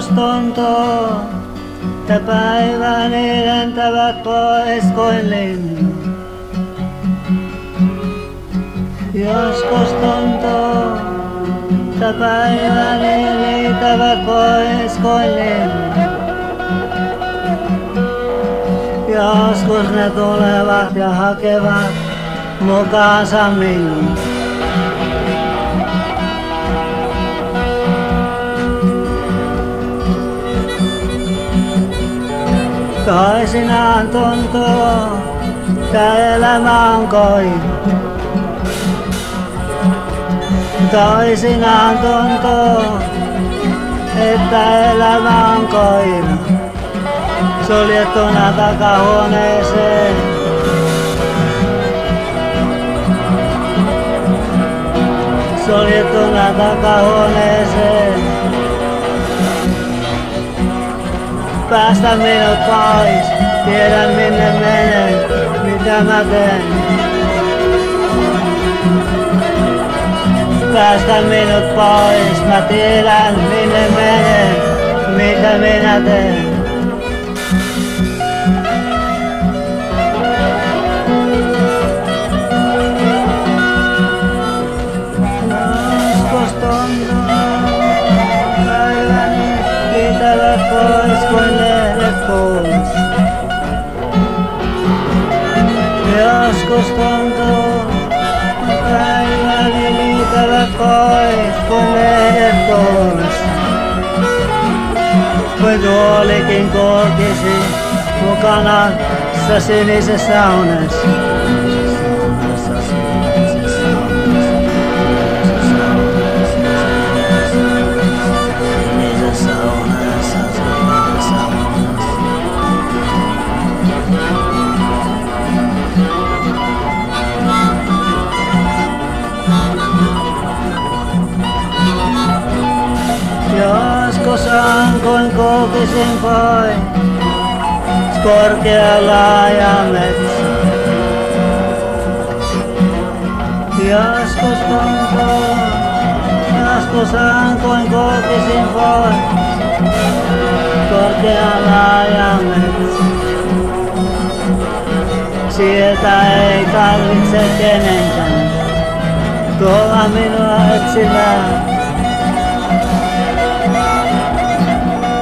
Joskus tuntuu, että päiväni lentävät pois kuin linnu. Joskus tuntuu, että päiväni liitävät pois kuin linnu. Joskus ne tulevat ja hakevat mukaansa minun. Toisinaan tuntuu, että elämä on koin. Toisinaan tuntuu, että elämä on koira. Suljettuna takahuoneeseen. Suljettuna takahuoneeseen. πάστα με το πόι και να μην εμένε μη τα μαθέν Πάστα με το πόι σπατήραν μην εμένε μη τα liitävät pois kuin tuolikin kulkisi mukana sinisessä unessa. Joskus on kuin kulkisin pois korkealla ja metsä. Joskus tuntuu, joskus kuin kulkisin pois korkealla ja metsä. Sieltä ei tarvitse kenenkään tuolla minua etsimään.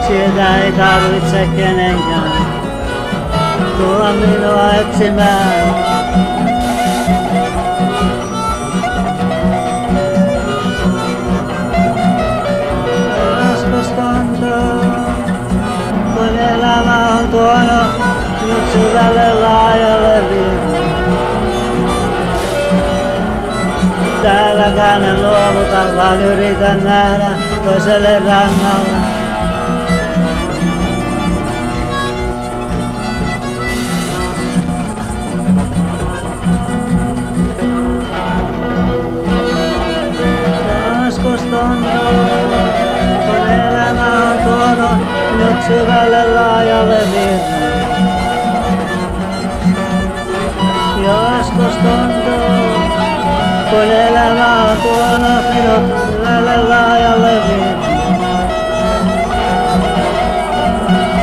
Sieltä ei tarvitse kenenkään tulla minua etsimään. Joskus tuntuu, kun elämä on tuonut minut syvälle laajalle viivalle. Täälläkään en luovuta, vaan yritän nähdä toiselle rannalle. τον γιο Τον έλεγα τον γιο τσιγαλελάει αδελή Γιος το στόντο Τον έλεγα τον γιο τσιγαλελάει αδελή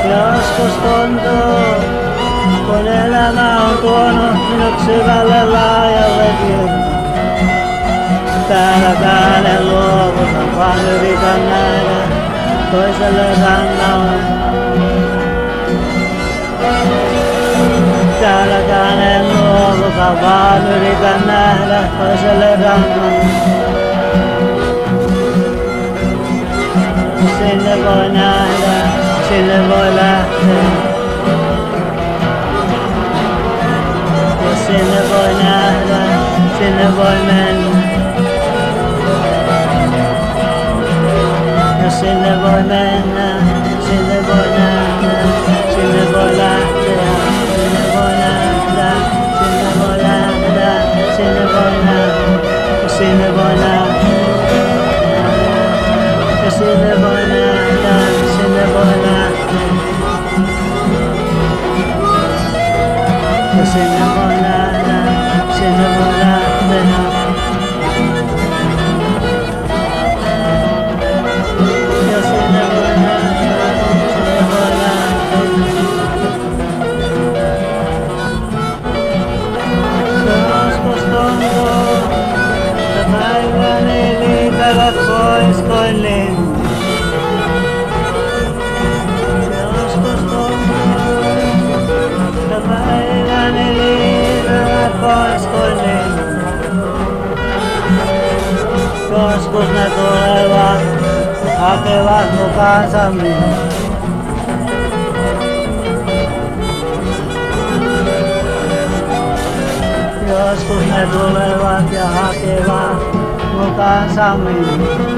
Γιος το στόντο Τον έλεγα τον γιο τσιγαλελάει αδελή Γιος tarabara lobo Quando vida nada Coisa levando Taradana lobo Quando vida nada le voy nada Sin le voy late Sin le voy nada Sin le voy شله با لحنم شله با لحنم شله با لحنم شله با لحنم شله با لحنم شله Joskus ne tulevat, hakevat mukaansa minut. Joskus ne tulevat ja hakevat mukaansa minut.